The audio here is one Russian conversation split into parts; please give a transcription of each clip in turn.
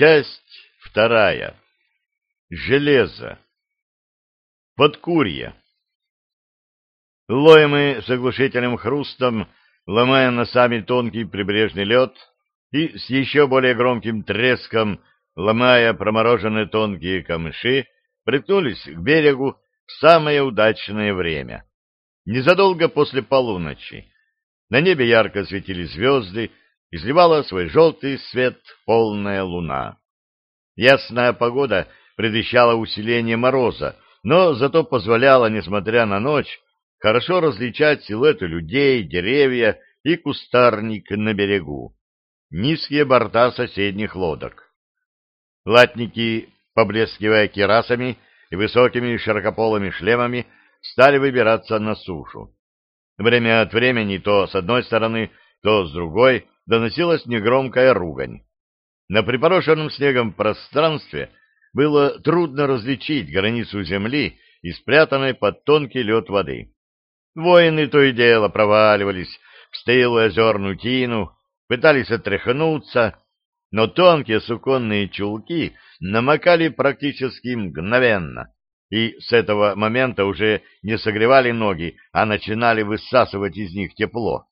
Часть вторая. Железо. Подкурье. Лоем с оглушительным хрустом, ломая носами тонкий прибрежный лед и с еще более громким треском, ломая промороженные тонкие камыши, приткнулись к берегу в самое удачное время. Незадолго после полуночи. На небе ярко светили звезды, изливала свой желтый свет полная луна. Ясная погода предвещала усиление мороза, но зато позволяла, несмотря на ночь, хорошо различать силуэты людей, деревья и кустарник на берегу, низкие борта соседних лодок. Латники, поблескивая керасами и высокими широкополыми шлемами, стали выбираться на сушу. Время от времени то с одной стороны, то с другой доносилась негромкая ругань. На припорошенном снегом пространстве было трудно различить границу земли и спрятанной под тонкий лед воды. Воины то и дело проваливались в стылую озерную тину, пытались отряхнуться, но тонкие суконные чулки намокали практически мгновенно, и с этого момента уже не согревали ноги, а начинали высасывать из них тепло.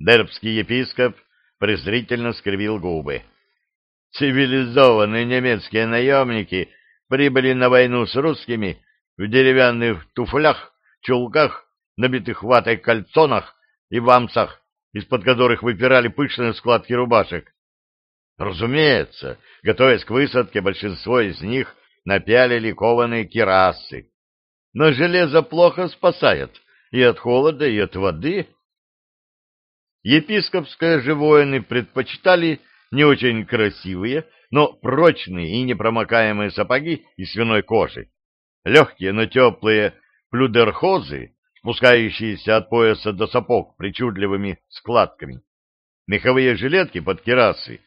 Дербский епископ презрительно скривил губы. Цивилизованные немецкие наемники прибыли на войну с русскими в деревянных туфлях, чулках, набитых ватой кальцонах и вамсах, из-под которых выпирали пышные складки рубашек. Разумеется, готовясь к высадке, большинство из них напялили кованые кирасы. Но железо плохо спасает и от холода, и от воды. Епископское же воины предпочитали не очень красивые, но прочные и непромокаемые сапоги из свиной кожи, легкие, но теплые плюдерхозы, спускающиеся от пояса до сапог причудливыми складками, меховые жилетки под кирасы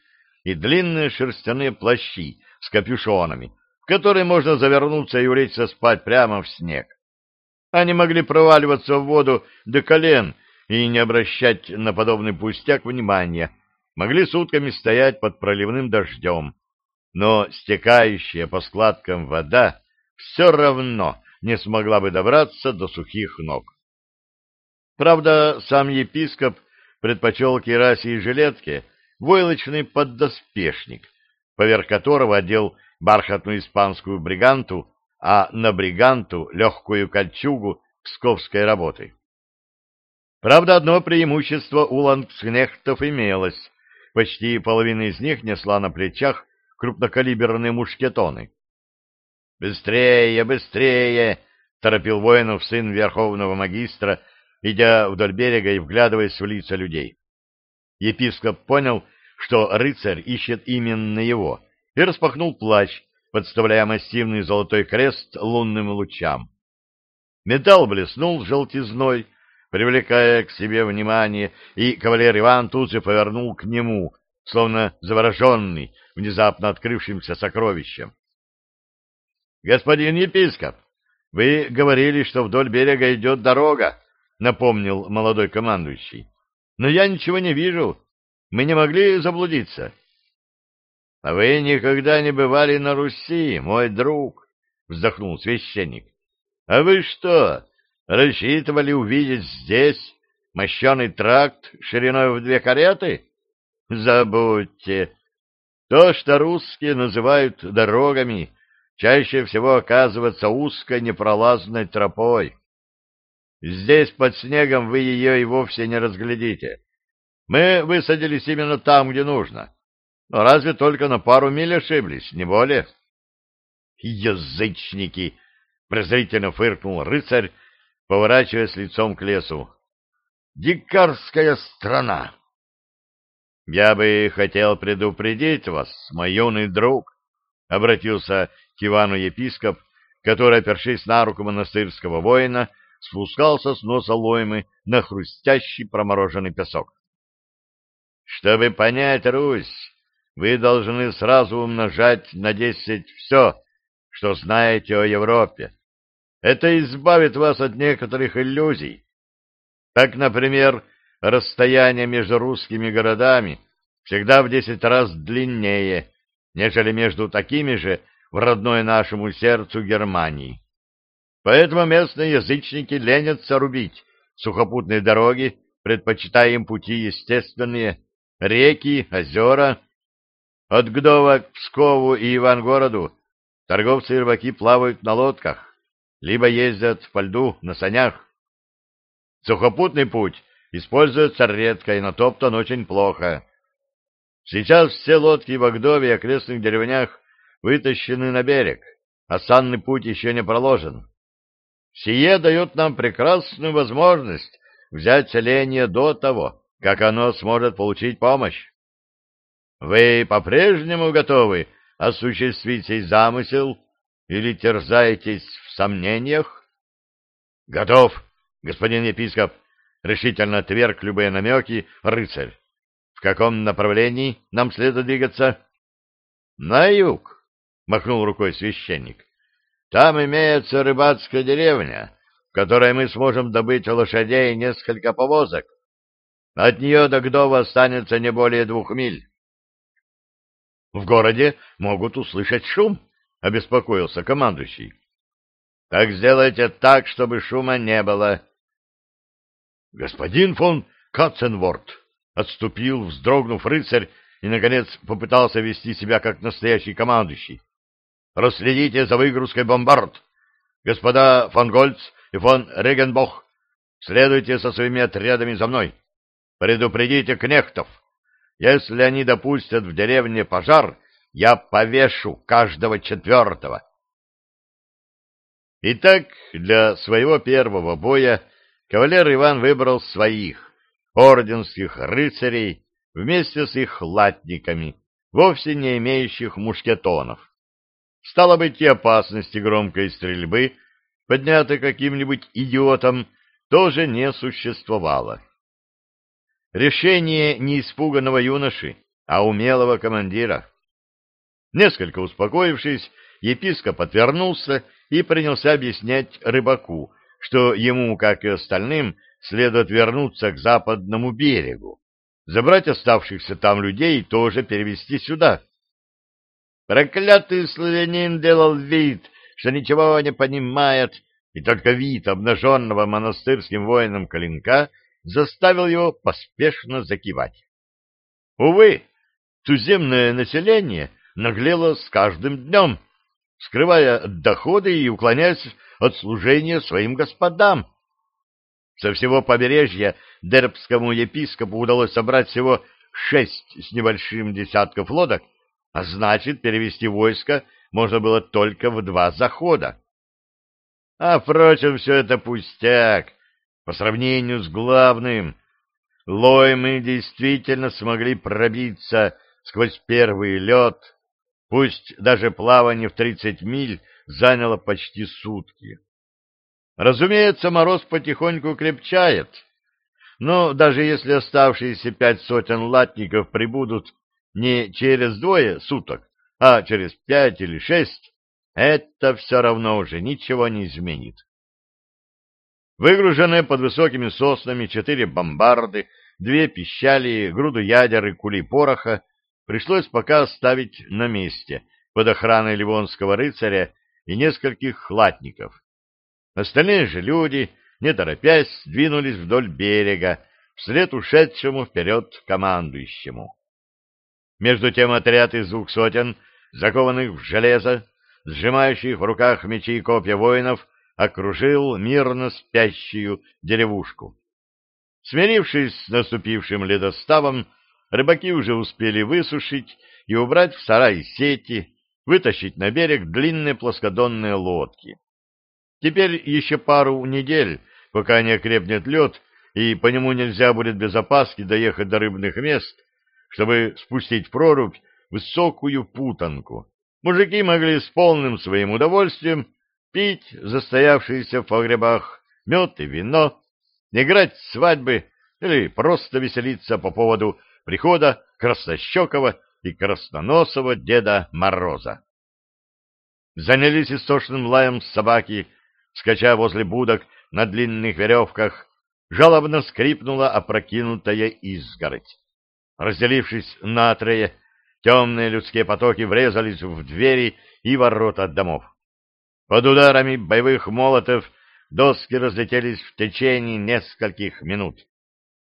и длинные шерстяные плащи с капюшонами, в которые можно завернуться и улечься спать прямо в снег. Они могли проваливаться в воду до колен и не обращать на подобный пустяк внимания, могли сутками стоять под проливным дождем, но стекающая по складкам вода все равно не смогла бы добраться до сухих ног. Правда, сам епископ предпочел кирасе и жилетке войлочный поддоспешник, поверх которого одел бархатную испанскую бриганту, а на бриганту легкую кольчугу псковской работы. Правда, одно преимущество у лангскнехтов имелось. Почти половина из них несла на плечах крупнокалиберные мушкетоны. «Быстрее, быстрее!» — торопил воинов сын верховного магистра, идя вдоль берега и вглядываясь в лица людей. Епископ понял, что рыцарь ищет именно его, и распахнул плащ, подставляя массивный золотой крест лунным лучам. Металл блеснул желтизной, привлекая к себе внимание, и кавалер Иван тут же повернул к нему, словно завороженный внезапно открывшимся сокровищем. — Господин епископ, вы говорили, что вдоль берега идет дорога, — напомнил молодой командующий. — Но я ничего не вижу. Мы не могли заблудиться. — А вы никогда не бывали на Руси, мой друг, — вздохнул священник. — А вы что, Рассчитывали увидеть здесь мощеный тракт шириной в две кареты? Забудьте. То, что русские называют дорогами, чаще всего оказывается узкой непролазной тропой. Здесь под снегом вы ее и вовсе не разглядите. Мы высадились именно там, где нужно. Но разве только на пару миль ошиблись, не более? Язычники! презрительно фыркнул рыцарь, поворачиваясь лицом к лесу. «Дикарская страна!» «Я бы хотел предупредить вас, мой юный друг», — обратился к Ивану епископ, который, опершись на руку монастырского воина, спускался с носа лоймы на хрустящий промороженный песок. «Чтобы понять Русь, вы должны сразу умножать на десять все, что знаете о Европе, это избавит вас от некоторых иллюзий. Так, например, расстояние между русскими городами всегда в десять раз длиннее, нежели между такими же в родной нашему сердцу Германии. Поэтому местные язычники ленятся рубить сухопутные дороги, предпочитая им пути естественные, реки, озера. От Гдова к Пскову и Ивангороду торговцы и рыбаки плавают на лодках, либо ездят по льду на санях. Сухопутный путь используется редко и натоптан очень плохо. Сейчас все лодки в Агдове и окрестных деревнях вытащены на берег, а санный путь еще не проложен. Сие дает нам прекрасную возможность взять селение до того, как оно сможет получить помощь. Вы по-прежнему готовы осуществить сей замысел или терзаетесь в сомнениях? — Готов, господин епископ, — решительно отверг любые намеки рыцарь. — В каком направлении нам следует двигаться? — На юг, — махнул рукой священник. Там имеется рыбацкая деревня, в которой мы сможем добыть лошадей и несколько повозок. От нее до Гдова останется не более двух миль. — В городе могут услышать шум, — обеспокоился командующий. — Так сделайте так, чтобы шума не было. — Господин фон Катценворт, — отступил, вздрогнув рыцарь, и, наконец, попытался вести себя как настоящий командующий. Проследите за выгрузкой бомбард. Господа фон Гольц и фон Регенбох, следуйте со своими отрядами за мной. Предупредите кнехтов. Если они допустят в деревне пожар, я повешу каждого четвертого. Итак, для своего первого боя кавалер Иван выбрал своих, орденских рыцарей, вместе с их латниками, вовсе не имеющих мушкетонов. Стало быть, и опасности громкой стрельбы, поднятой каким-нибудь идиотом, тоже не существовало. Решение не испуганного юноши, а умелого командира. Несколько успокоившись, епископ отвернулся и принялся объяснять рыбаку, что ему, как и остальным, следует вернуться к западному берегу, забрать оставшихся там людей и тоже перевести сюда. Проклятый славянин делал вид, что ничего не понимает, и только вид обнаженного монастырским воином клинка заставил его поспешно закивать. Увы, туземное население наглело с каждым днем, скрывая доходы и уклоняясь от служения своим господам. Со всего побережья дербскому епископу удалось собрать всего шесть с небольшим десятков лодок, а значит, перевести войско можно было только в два захода. А, впрочем, все это пустяк по сравнению с главным. Лой мы действительно смогли пробиться сквозь первый лед, пусть даже плавание в тридцать миль заняло почти сутки. Разумеется, мороз потихоньку крепчает, но даже если оставшиеся пять сотен латников прибудут не через двое суток, а через пять или шесть, это все равно уже ничего не изменит. Выгруженные под высокими соснами четыре бомбарды, две пищали, груду ядер и кули пороха пришлось пока оставить на месте под охраной ливонского рыцаря и нескольких хлатников. Остальные же люди, не торопясь, двинулись вдоль берега, вслед ушедшему вперед командующему. Между тем отряд из двух сотен, закованных в железо, сжимающих в руках мечи и копья воинов, окружил мирно спящую деревушку. Смирившись с наступившим ледоставом, рыбаки уже успели высушить и убрать в сарай сети, вытащить на берег длинные плоскодонные лодки. Теперь еще пару недель, пока не окрепнет лед, и по нему нельзя будет без опаски доехать до рыбных мест, чтобы спустить в прорубь высокую путанку. Мужики могли с полным своим удовольствием пить застоявшиеся в погребах мед и вино, играть свадьбы или просто веселиться по поводу прихода краснощекого и красноносого Деда Мороза. Занялись истошным лаем собаки, скача возле будок на длинных веревках, жалобно скрипнула опрокинутая изгородь. Разделившись на трое, Темные людские потоки врезались в двери и ворота домов. Под ударами боевых молотов доски разлетелись в течение нескольких минут.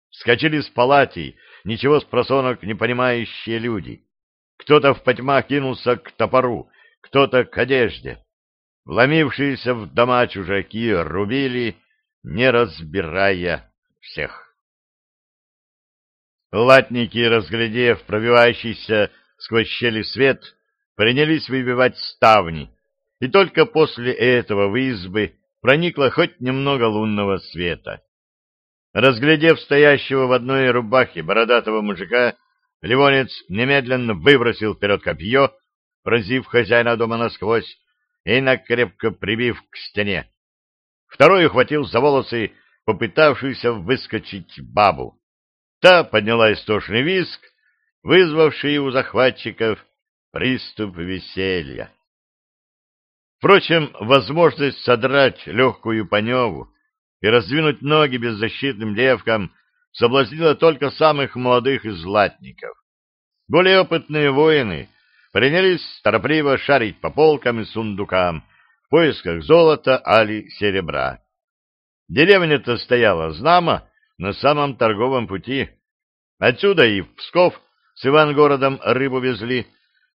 Вскочили с палатей, ничего с просонок не понимающие люди. Кто-то в потьмах кинулся к топору, кто-то к одежде. Вломившиеся в дома чужаки рубили, не разбирая всех. Латники, разглядев пробивающийся сквозь щели свет, принялись выбивать ставни, и только после этого в избы проникло хоть немного лунного света. Разглядев стоящего в одной рубахе бородатого мужика, Ливонец немедленно выбросил вперед копье, пронзив хозяина дома насквозь и накрепко прибив к стене. Второй ухватил за волосы попытавшуюся выскочить бабу. Та подняла истошный виск, вызвавший у захватчиков приступ веселья. Впрочем, возможность содрать легкую паневу и раздвинуть ноги беззащитным девкам соблазнила только самых молодых из латников. Более опытные воины принялись торопливо шарить по полкам и сундукам в поисках золота али серебра. Деревня-то стояла знамо на самом торговом пути. Отсюда и в Псков с Ивангородом рыбу везли,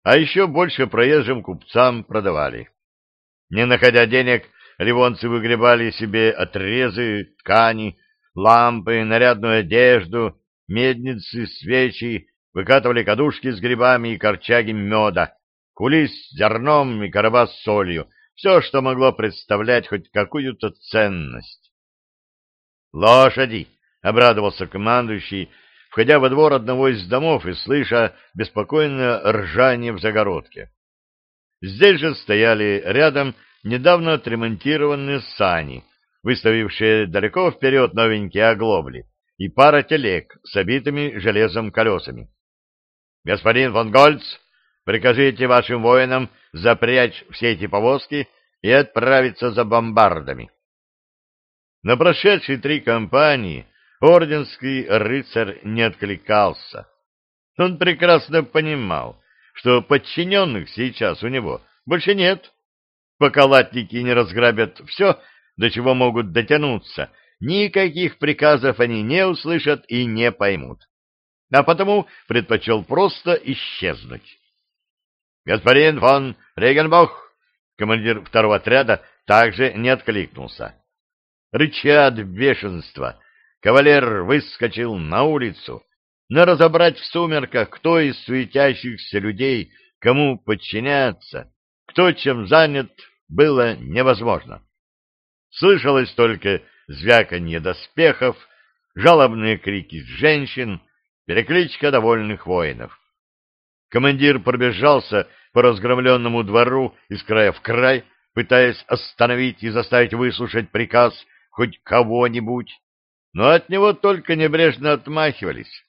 а еще больше проезжим купцам продавали. Не находя денег, ливонцы выгребали себе отрезы, ткани, лампы, нарядную одежду, медницы, свечи, выкатывали кадушки с грибами и корчаги меда, кули с зерном и короба с солью, все, что могло представлять хоть какую-то ценность. «Лошади!» — обрадовался командующий, входя во двор одного из домов и слыша беспокойное ржание в загородке. Здесь же стояли рядом недавно отремонтированные сани, выставившие далеко вперед новенькие оглобли, и пара телег с обитыми железом колесами. «Господин фон Гольц, прикажите вашим воинам запрячь все эти повозки и отправиться за бомбардами». На прошедшие три кампании орденский рыцарь не откликался. Он прекрасно понимал, что подчиненных сейчас у него больше нет. Пока латники не разграбят все, до чего могут дотянуться, никаких приказов они не услышат и не поймут. А потому предпочел просто исчезнуть. «Господин фон Регенбох!» Командир второго отряда также не откликнулся. Рыча от бешенства, кавалер выскочил на улицу, но разобрать в сумерках, кто из суетящихся людей кому подчиняться, кто чем занят, было невозможно. Слышалось только звяканье доспехов, жалобные крики женщин, перекличка довольных воинов. Командир пробежался по разгромленному двору из края в край, пытаясь остановить и заставить выслушать приказ хоть кого-нибудь, но от него только небрежно отмахивались.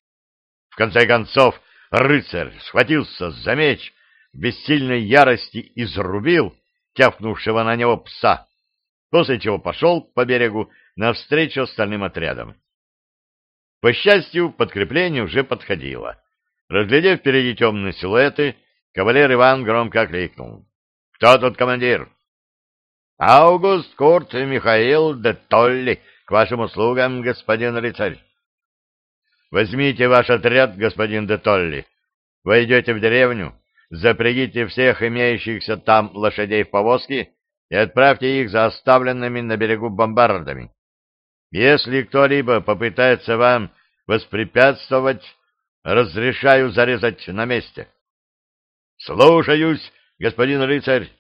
В конце концов, рыцарь схватился за меч, бессильной ярости изрубил тяпнувшего на него пса, после чего пошел по берегу навстречу остальным отрядам. По счастью, подкрепление уже подходило. Разглядев впереди темные силуэты, кавалер Иван громко окликнул. — Кто тут командир? — Аугуст Курт Михаил де Толли, к вашим услугам, господин рыцарь. — Возьмите ваш отряд, господин де Толли. Войдете в деревню, запрягите всех имеющихся там лошадей в повозки и отправьте их за оставленными на берегу бомбардами. Если кто-либо попытается вам воспрепятствовать, разрешаю зарезать на месте. — Слушаюсь, господин рыцарь!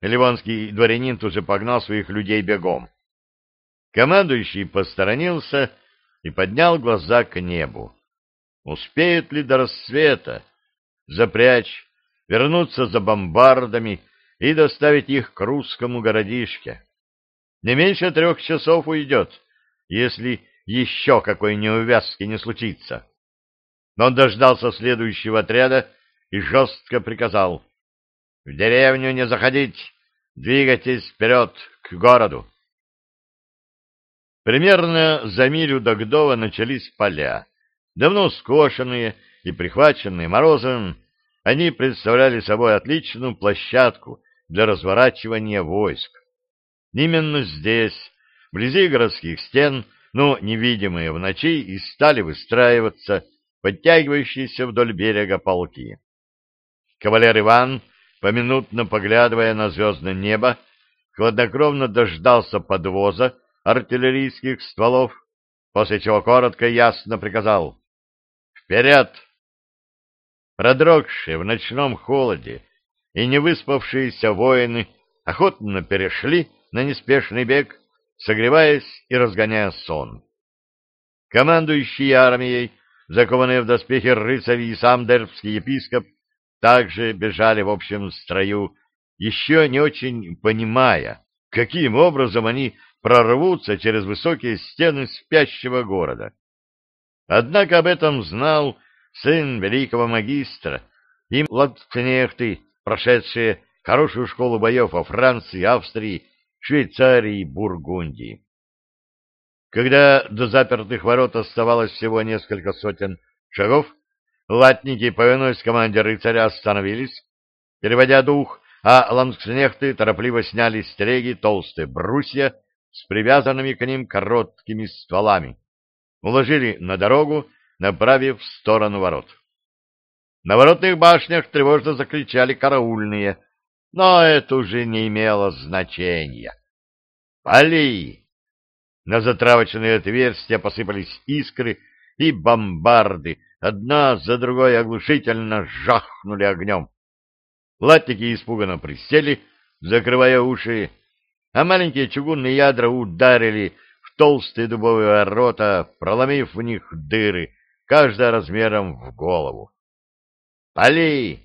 Ливонский дворянин тут же погнал своих людей бегом. Командующий посторонился и поднял глаза к небу. Успеют ли до рассвета запрячь, вернуться за бомбардами и доставить их к русскому городишке? Не меньше трех часов уйдет, если еще какой неувязки не случится. Но он дождался следующего отряда и жестко приказал в деревню не заходить, двигайтесь вперед к городу. Примерно за милю до Гдова начались поля, давно скошенные и прихваченные морозом, они представляли собой отличную площадку для разворачивания войск. Именно здесь, вблизи городских стен, но невидимые в ночи, и стали выстраиваться подтягивающиеся вдоль берега полки. Кавалер Иван, поминутно поглядывая на звездное небо, хладнокровно дождался подвоза артиллерийских стволов, после чего коротко и ясно приказал «Вперед!». Продрогшие в ночном холоде и невыспавшиеся воины охотно перешли на неспешный бег, согреваясь и разгоняя сон. Командующий армией, закованные в доспехи рыцари и сам дербский епископ, также бежали в общем строю, еще не очень понимая, каким образом они прорвутся через высокие стены спящего города. Однако об этом знал сын великого магистра, им латкнехты, прошедшие хорошую школу боев во Франции, Австрии, Швейцарии и Бургундии. Когда до запертых ворот оставалось всего несколько сотен шагов, латники, повинуясь команде рыцаря, остановились, переводя дух, а ланскнехты торопливо сняли с телеги толстые брусья с привязанными к ним короткими стволами, уложили на дорогу, направив в сторону ворот. На воротных башнях тревожно закричали караульные, но это уже не имело значения. «Пали!» На затравочные отверстия посыпались искры, и бомбарды одна за другой оглушительно жахнули огнем. Латники испуганно присели, закрывая уши, а маленькие чугунные ядра ударили в толстые дубовые ворота, проломив в них дыры, каждая размером в голову. «Пали!»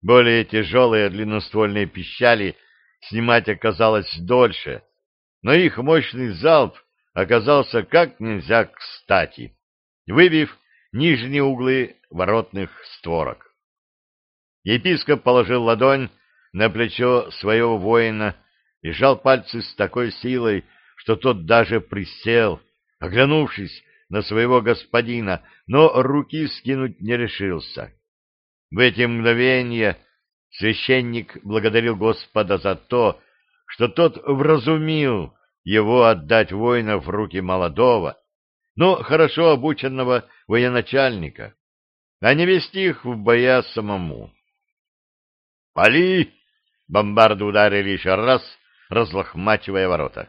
Более тяжелые длинноствольные пищали снимать оказалось дольше, но их мощный залп оказался как нельзя кстати, выбив нижние углы воротных створок. Епископ положил ладонь на плечо своего воина и сжал пальцы с такой силой, что тот даже присел, оглянувшись на своего господина, но руки скинуть не решился. В эти мгновения священник благодарил Господа за то, что тот вразумил его отдать воина в руки молодого, но хорошо обученного военачальника, а не вести их в боя самому. «Пали!» — бомбарды ударили еще раз, разлохмачивая ворота.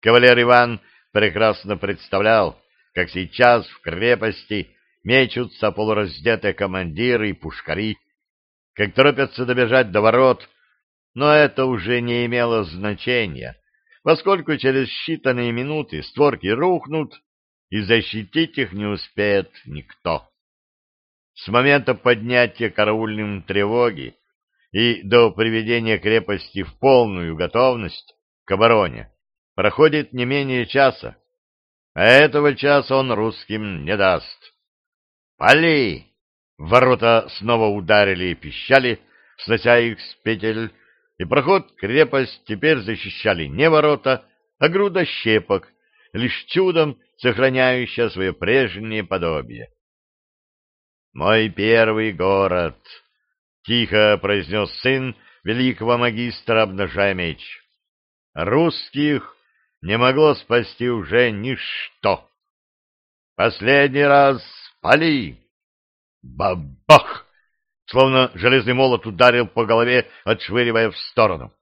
Кавалер Иван прекрасно представлял, как сейчас в крепости мечутся полураздетые командиры и пушкари, как торопятся добежать до ворот, но это уже не имело значения, поскольку через считанные минуты створки рухнут, и защитить их не успеет никто. С момента поднятия караульным тревоги и до приведения крепости в полную готовность к обороне проходит не менее часа, а этого часа он русским не даст. «Пали!» Ворота снова ударили и пищали, снося их с петель, и проход крепость теперь защищали не ворота, а груда щепок, лишь чудом сохраняющая свое прежнее подобие. «Мой первый город!» — тихо произнес сын великого магистра, обнажая меч. «Русских не могло спасти уже ничто. Последний раз пали!» Бабах! Словно железный молот ударил по голове, отшвыривая в сторону.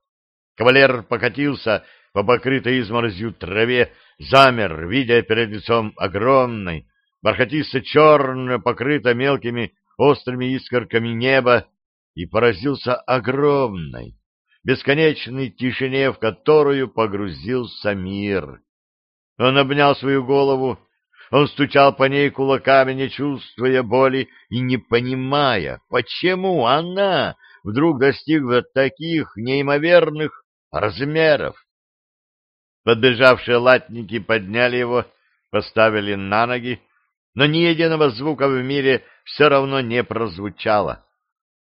Кавалер покатился по покрытой изморозью траве, замер, видя перед лицом огромной, бархатисто-черно покрыто мелкими острыми искорками неба, и поразился огромной, бесконечной тишине, в которую погрузился мир. Он обнял свою голову, он стучал по ней кулаками, не чувствуя боли и не понимая, почему она вдруг достигла таких неимоверных размеров. Подбежавшие латники подняли его, поставили на ноги, но ни единого звука в мире все равно не прозвучало.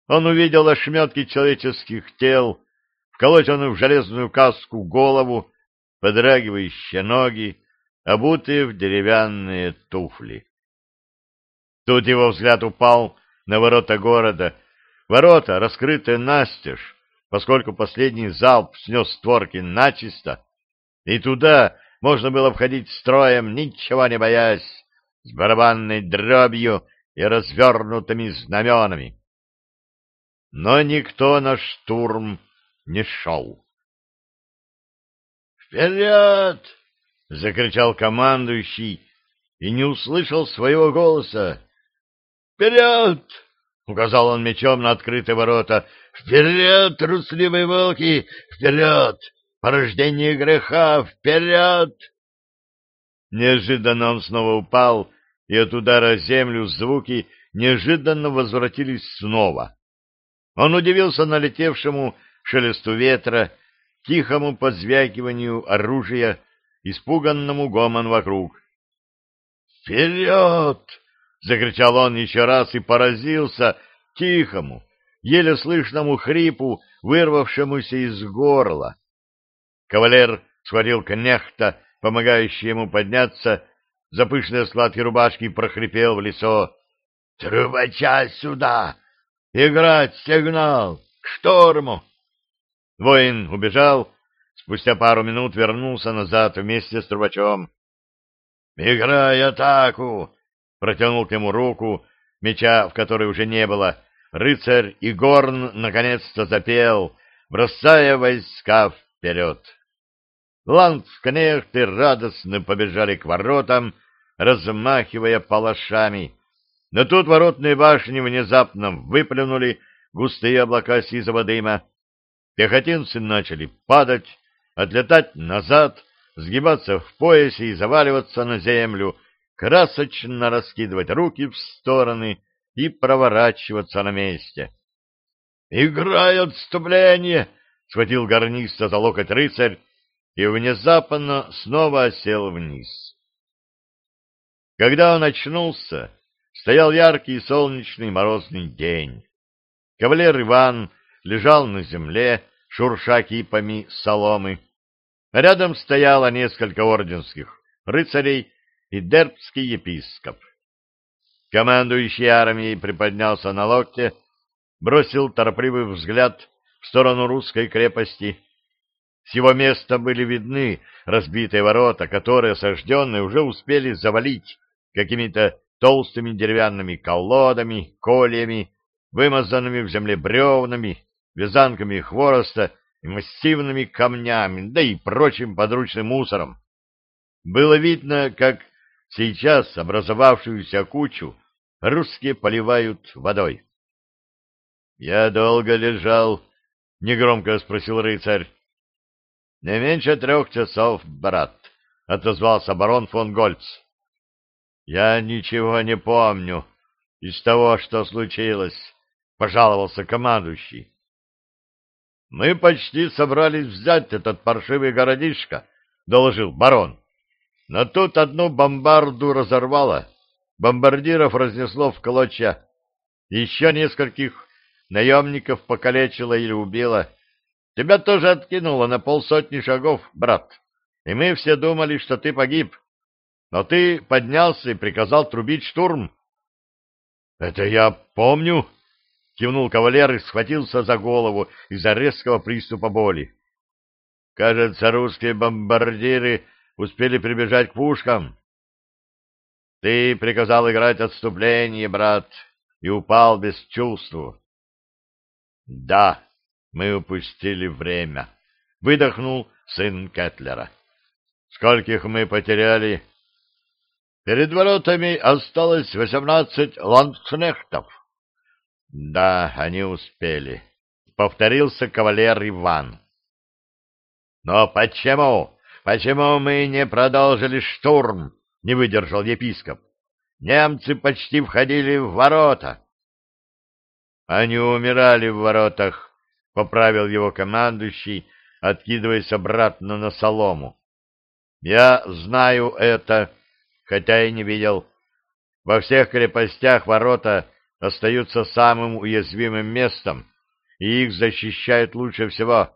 Он увидел ошметки человеческих тел, вколоченную в железную каску голову, подрагивающие ноги, обутые в деревянные туфли. Тут его взгляд упал на ворота города, ворота, раскрытые настежь, поскольку последний залп снес створки начисто, и туда можно было входить строем, ничего не боясь, с барабанной дробью и развернутыми знаменами. Но никто на штурм не шел. «Вперед!» — закричал командующий и не услышал своего голоса. «Вперед!» — указал он мечом на открытые ворота. «Вперед, трусливые волки! Вперед! Порождение греха! Вперед!» Неожиданно он снова упал, и от удара землю звуки неожиданно возвратились снова. Он удивился налетевшему шелесту ветра, тихому позвякиванию оружия, испуганному гомон вокруг. «Вперед!» — закричал он еще раз и поразился тихому, еле слышному хрипу, вырвавшемуся из горла. Кавалер схватил кнехта, помогающий ему подняться, за пышные складки рубашки прохрипел в лицо. «Трубача сюда! Играть сигнал! К шторму!» Воин убежал, спустя пару минут вернулся назад вместе с трубачом. «Играй атаку!» — протянул к нему руку, меча в которой уже не было. Рыцарь и горн наконец-то запел, бросая войска вперед. Ландскнехты радостно побежали к воротам, размахивая палашами. Но тут воротные башни внезапно выплюнули густые облака сизого дыма. Пехотинцы начали падать, отлетать назад, сгибаться в поясе и заваливаться на землю, красочно раскидывать руки в стороны и проворачиваться на месте. «Играй отступление!» — схватил гарниста за локоть рыцарь и внезапно снова осел вниз. Когда он очнулся, стоял яркий солнечный морозный день. Кавалер Иван лежал на земле, шурша кипами соломы, Рядом стояло несколько орденских рыцарей и дербский епископ. Командующий армией приподнялся на локте, бросил торопливый взгляд в сторону русской крепости. С его места были видны разбитые ворота, которые осажденные уже успели завалить какими-то толстыми деревянными колодами, кольями, вымазанными в земле бревнами, вязанками хвороста и массивными камнями, да и прочим подручным мусором. Было видно, как сейчас образовавшуюся кучу русские поливают водой. — Я долго лежал, — негромко спросил рыцарь. — Не меньше трех часов, брат, — отозвался барон фон Гольц. — Я ничего не помню из того, что случилось, — пожаловался командующий. — Мы почти собрались взять этот паршивый городишко, — доложил барон. Но тут одну бомбарду разорвало, бомбардиров разнесло в клочья, еще нескольких наемников покалечило или убило. Тебя тоже откинуло на полсотни шагов, брат, и мы все думали, что ты погиб. Но ты поднялся и приказал трубить штурм. — Это я помню, кивнул кавалер и схватился за голову из-за резкого приступа боли. Кажется, русские бомбардиры успели прибежать к пушкам. Ты приказал играть отступление, брат, и упал без чувства. Да, мы упустили время, выдохнул сын Кетлера. Скольких мы потеряли? Перед воротами осталось восемнадцать ландкнехтов. Да, они успели. Повторился кавалер Иван. Но почему? Почему мы не продолжили штурм? Не выдержал епископ. Немцы почти входили в ворота. Они умирали в воротах, поправил его командующий, откидываясь обратно на солому. Я знаю это, хотя и не видел. Во всех крепостях ворота остаются самым уязвимым местом, и их защищают лучше всего.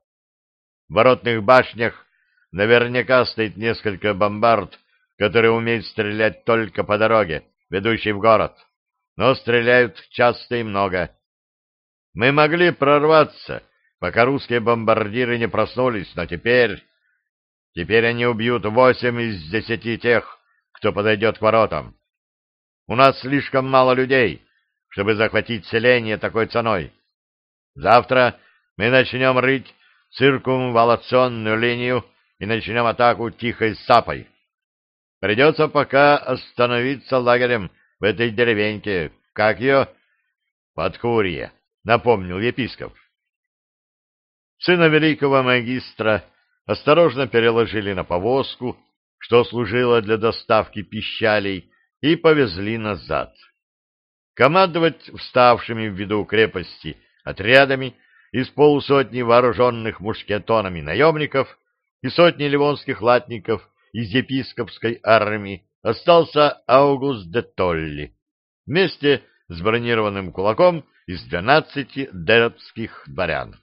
В воротных башнях наверняка стоит несколько бомбард, которые умеют стрелять только по дороге, ведущей в город. но стреляют часто и много. Мы могли прорваться, пока русские бомбардиры не проснулись, но теперь... Теперь они убьют восемь из десяти тех, кто подойдет к воротам. У нас слишком мало людей, чтобы захватить селение такой ценой. Завтра мы начнем рыть циркумволационную линию и начнем атаку тихой сапой. Придется пока остановиться лагерем в этой деревеньке. Как ее? Подкурье, напомнил епископ. Сына великого магистра осторожно переложили на повозку, что служило для доставки пищалей, и повезли назад. Командовать вставшими в виду крепости отрядами из полусотни вооруженных мушкетонами наемников и сотни ливонских латников из епископской армии остался Аугуст де Толли вместе с бронированным кулаком из двенадцати дербских дворян.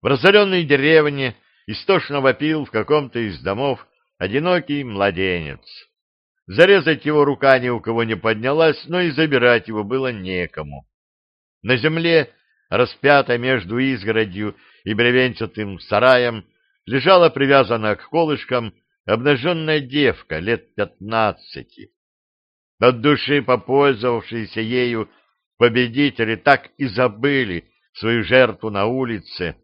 В разоренной деревне истошно вопил в каком-то из домов одинокий младенец. Зарезать его рука ни у кого не поднялась, но и забирать его было некому. На земле, распятой между изгородью и бревенчатым сараем, лежала привязанная к колышкам обнаженная девка лет пятнадцати. От души попользовавшиеся ею победители так и забыли свою жертву на улице,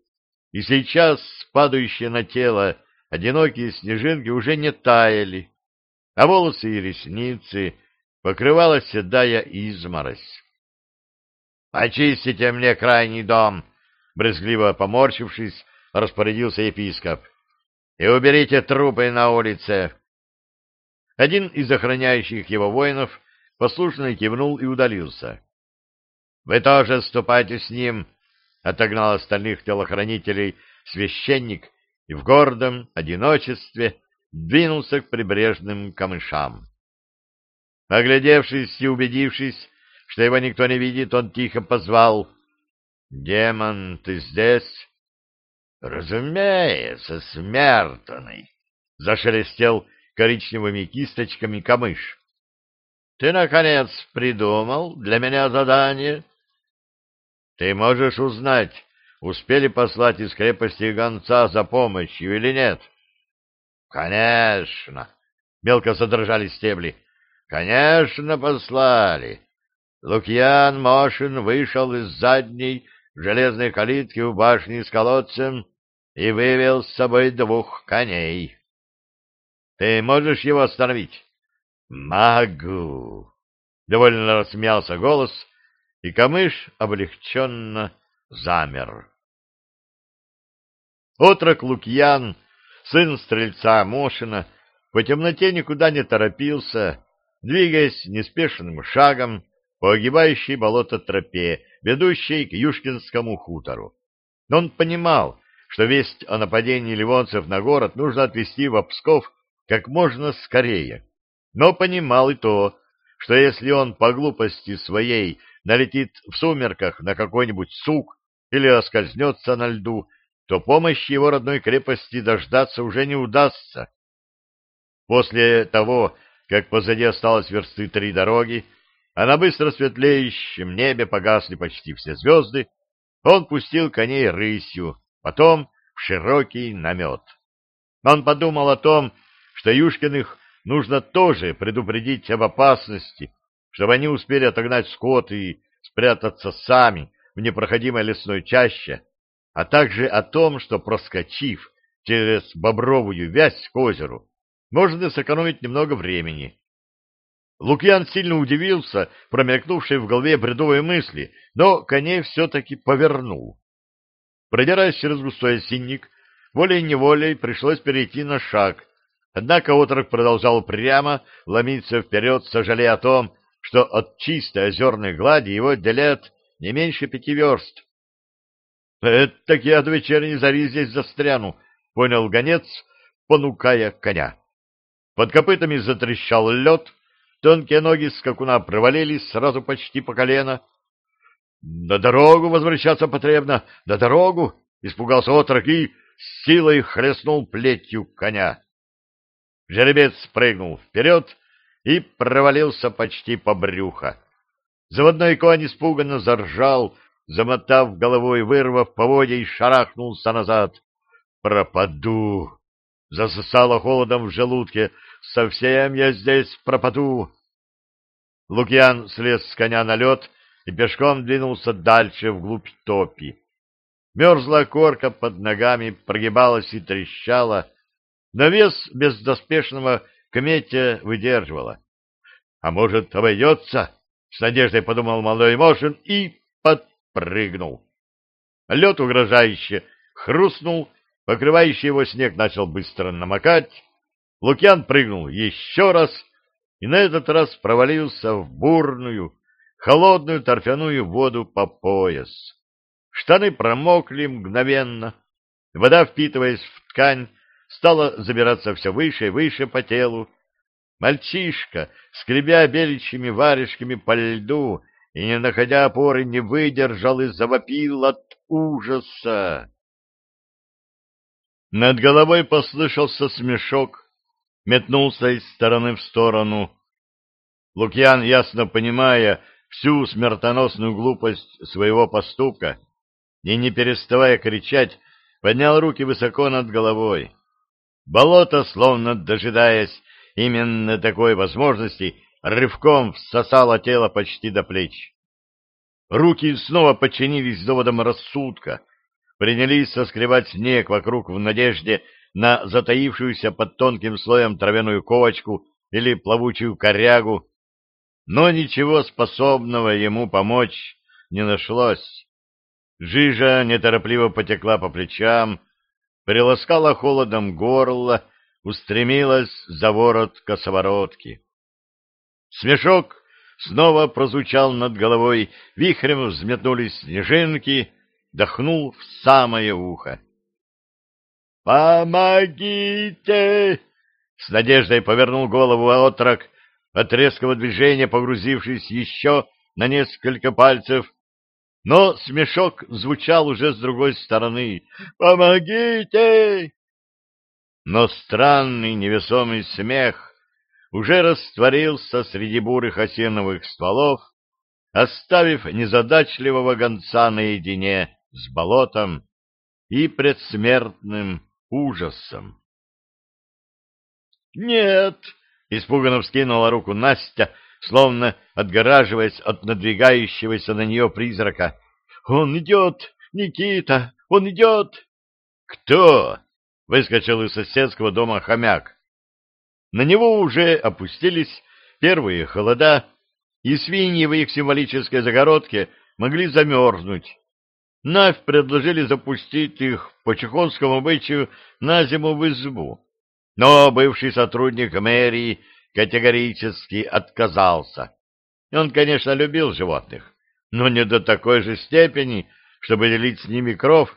и сейчас падающие на тело одинокие снежинки уже не таяли, а волосы и ресницы покрывала седая изморозь. — Очистите мне крайний дом! — брезгливо поморщившись, распорядился епископ. — И уберите трупы на улице. Один из охраняющих его воинов послушно кивнул и удалился. — Вы тоже ступайте с ним! — отогнал остальных телохранителей священник и в гордом одиночестве двинулся к прибрежным камышам. Оглядевшись и убедившись, что его никто не видит, он тихо позвал. — Демон, ты здесь? — Разумеется, смертный! — зашелестел коричневыми кисточками камыш. — Ты, наконец, придумал для меня задание? — Ты можешь узнать, успели послать из крепости гонца за помощью или нет? — Конечно! — мелко задрожали стебли. — Конечно, послали! Лукьян Мошин вышел из задней железной калитки в башне с колодцем и вывел с собой двух коней. Ты можешь его остановить? Могу. Довольно рассмеялся голос, и камыш облегченно замер. Отрок Лукьян, сын стрельца Мошина, по темноте никуда не торопился, двигаясь неспешным шагом, по огибающей болото тропе, ведущей к Юшкинскому хутору. Но он понимал, что весть о нападении ливонцев на город нужно отвезти в Псков как можно скорее. Но понимал и то, что если он по глупости своей налетит в сумерках на какой-нибудь сук или оскользнется на льду, то помощи его родной крепости дождаться уже не удастся. После того, как позади осталось версты три дороги, а на быстро светлеющем небе погасли почти все звезды, он пустил коней рысью, потом в широкий намет. Он подумал о том, что Юшкиных нужно тоже предупредить об опасности, чтобы они успели отогнать скот и спрятаться сами в непроходимой лесной чаще, а также о том, что, проскочив через бобровую вязь к озеру, можно сэкономить немного времени. Лукьян сильно удивился промелькнувшей в голове бредовой мысли, но коней все-таки повернул. Продираясь через густой осинник, волей-неволей пришлось перейти на шаг, однако отрок продолжал прямо ломиться вперед, сожалея о том, что от чистой озерной глади его отделяет не меньше пяти верст. — Это я до вечерней зари здесь застряну, — понял гонец, понукая коня. Под копытами затрещал лед, Тонкие ноги скакуна провалились сразу почти по колено. — На дорогу возвращаться потребно! На дорогу! — испугался отрок и с силой хлестнул плетью коня. Жеребец спрыгнул вперед и провалился почти по брюхо. Заводной конь испуганно заржал, замотав головой, вырвав поводья и шарахнулся назад. «Пропаду!» Засосало холодом в желудке. «Совсем я здесь пропаду!» Лукьян слез с коня на лед и пешком двинулся дальше, вглубь топи. Мерзлая корка под ногами прогибалась и трещала, но вес бездоспешного кметя выдерживала. А может, обойдется? С надеждой подумал молодой Мошин и подпрыгнул. Лед угрожающе хрустнул, покрывающий его снег начал быстро намокать. Лукьян прыгнул еще раз и на этот раз провалился в бурную, холодную торфяную воду по пояс. Штаны промокли мгновенно. Вода, впитываясь в ткань, стала забираться все выше и выше по телу. Мальчишка, скребя беличьими варежками по льду и, не находя опоры, не выдержал и завопил от ужаса. Над головой послышался смешок, метнулся из стороны в сторону. Лукьян, ясно понимая всю смертоносную глупость своего поступка, и, не переставая кричать, поднял руки высоко над головой. Болото, словно дожидаясь именно такой возможности, рывком всосало тело почти до плеч. Руки снова подчинились доводам рассудка, принялись соскребать снег вокруг в надежде на затаившуюся под тонким слоем травяную ковочку или плавучую корягу, но ничего способного ему помочь не нашлось. Жижа неторопливо потекла по плечам, приласкала холодом горло, устремилась за ворот косоворотки. Смешок снова прозвучал над головой, вихрем взметнулись снежинки, дохнул в самое ухо. «Помогите!» С надеждой повернул голову отрок, от резкого движения погрузившись еще на несколько пальцев но смешок звучал уже с другой стороны. «Помогите!» Но странный невесомый смех уже растворился среди бурых осиновых стволов, оставив незадачливого гонца наедине с болотом и предсмертным ужасом. «Нет!» — испуганно вскинула руку Настя, словно отгораживаясь от надвигающегося на нее призрака. «Он идет! Никита! Он идет!» «Кто?» — выскочил из соседского дома хомяк. На него уже опустились первые холода, и свиньи в их символической загородке могли замерзнуть. Навь предложили запустить их по чехонскому обычаю на зиму в избу. Но бывший сотрудник мэрии категорически отказался. Он, конечно, любил животных, но не до такой же степени, чтобы делить с ними кров.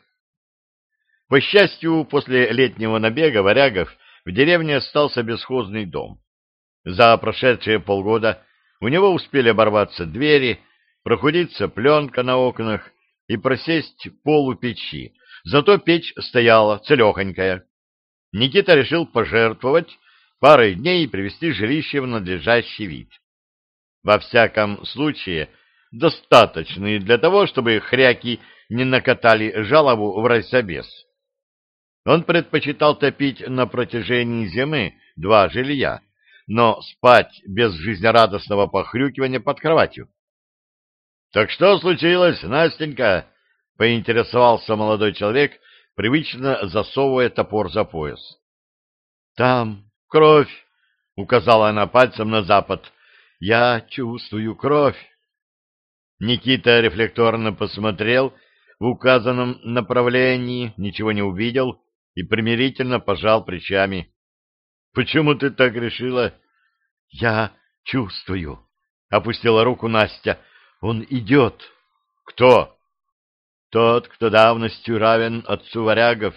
По счастью, после летнего набега варягов в деревне остался бесхозный дом. За прошедшие полгода у него успели оборваться двери, прохудиться пленка на окнах и просесть пол у печи. Зато печь стояла целехонькая. Никита решил пожертвовать парой дней привести жилище в надлежащий вид. Во всяком случае, достаточный для того, чтобы хряки не накатали жалобу в райсобес. Он предпочитал топить на протяжении зимы два жилья, но спать без жизнерадостного похрюкивания под кроватью. — Так что случилось, Настенька? — поинтересовался молодой человек, привычно засовывая топор за пояс. — Там, Кровь, указала она пальцем на запад. Я чувствую кровь. Никита рефлекторно посмотрел в указанном направлении, ничего не увидел и примирительно пожал плечами. Почему ты так решила? Я чувствую. Опустила руку Настя. Он идет. Кто? Тот, кто давностью равен отцу варягов,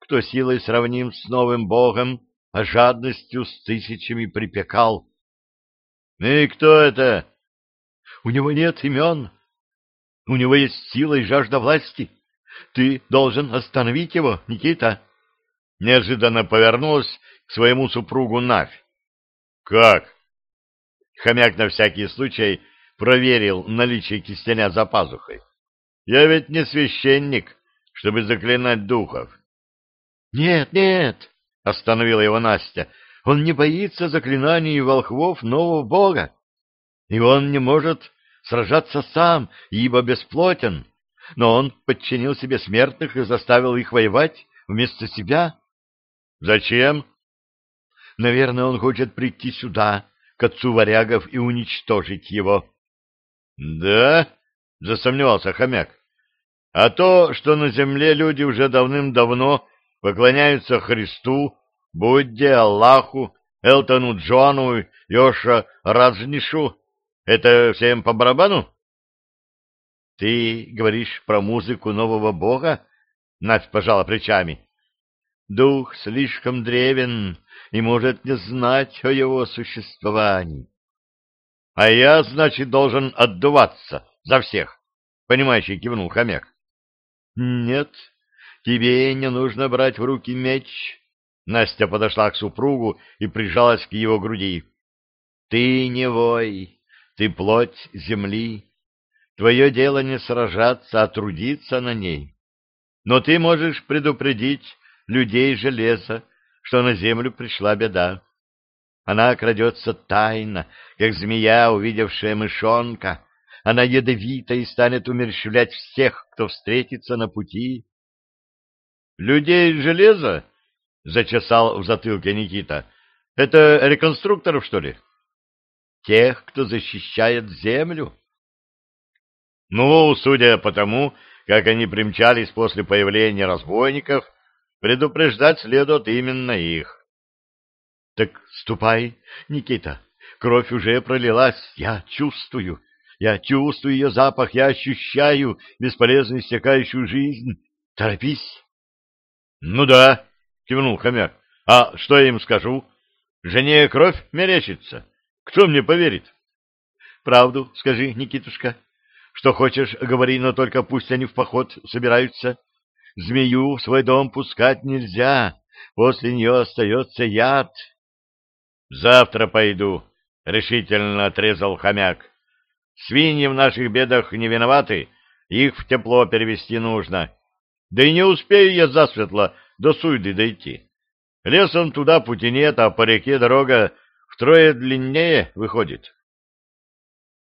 кто силой сравним с новым богом, а жадностью с тысячами припекал. — И кто это? — У него нет имен. У него есть сила и жажда власти. Ты должен остановить его, Никита. Неожиданно повернулась к своему супругу Навь. — Как? Хомяк на всякий случай проверил наличие кистеня за пазухой. Я ведь не священник, чтобы заклинать духов. — Нет, нет, — остановила его Настя, — он не боится заклинаний волхвов нового бога. И он не может сражаться сам, ибо бесплотен, но он подчинил себе смертных и заставил их воевать вместо себя. — Зачем? — Наверное, он хочет прийти сюда, к отцу варягов, и уничтожить его. — Да? — засомневался хомяк. — А то, что на земле люди уже давным-давно поклоняются Христу, Будде, Аллаху, Элтону Джону, Йоша Раджнишу, это всем по барабану? — Ты говоришь про музыку нового бога? — Надь пожала плечами. — Дух слишком древен и может не знать о его существовании. — А я, значит, должен отдуваться за всех, — понимающий кивнул хомяк. — Нет, тебе не нужно брать в руки меч. Настя подошла к супругу и прижалась к его груди. — Ты не вой, ты плоть земли. Твое дело не сражаться, а трудиться на ней. Но ты можешь предупредить людей железа, что на землю пришла беда. Она крадется тайно, как змея, увидевшая мышонка. Она ядовита и станет умерщвлять всех, кто встретится на пути. — Людей железа? — зачесал в затылке Никита. — Это реконструкторов, что ли? — Тех, кто защищает землю. — Ну, судя по тому, как они примчались после появления разбойников, Предупреждать следует именно их. — Так ступай, Никита, кровь уже пролилась, я чувствую, я чувствую ее запах, я ощущаю бесполезно истекающую жизнь. Торопись. — Ну да, — кивнул хомяк, — а что я им скажу? Жене кровь мерещится. Кто мне поверит? — Правду скажи, Никитушка. Что хочешь, говори, но только пусть они в поход собираются. Змею в свой дом пускать нельзя, после нее остается яд. — Завтра пойду, — решительно отрезал хомяк. — Свиньи в наших бедах не виноваты, их в тепло перевести нужно. Да и не успею я засветло до Суйды дойти. Лесом туда пути нет, а по реке дорога втрое длиннее выходит.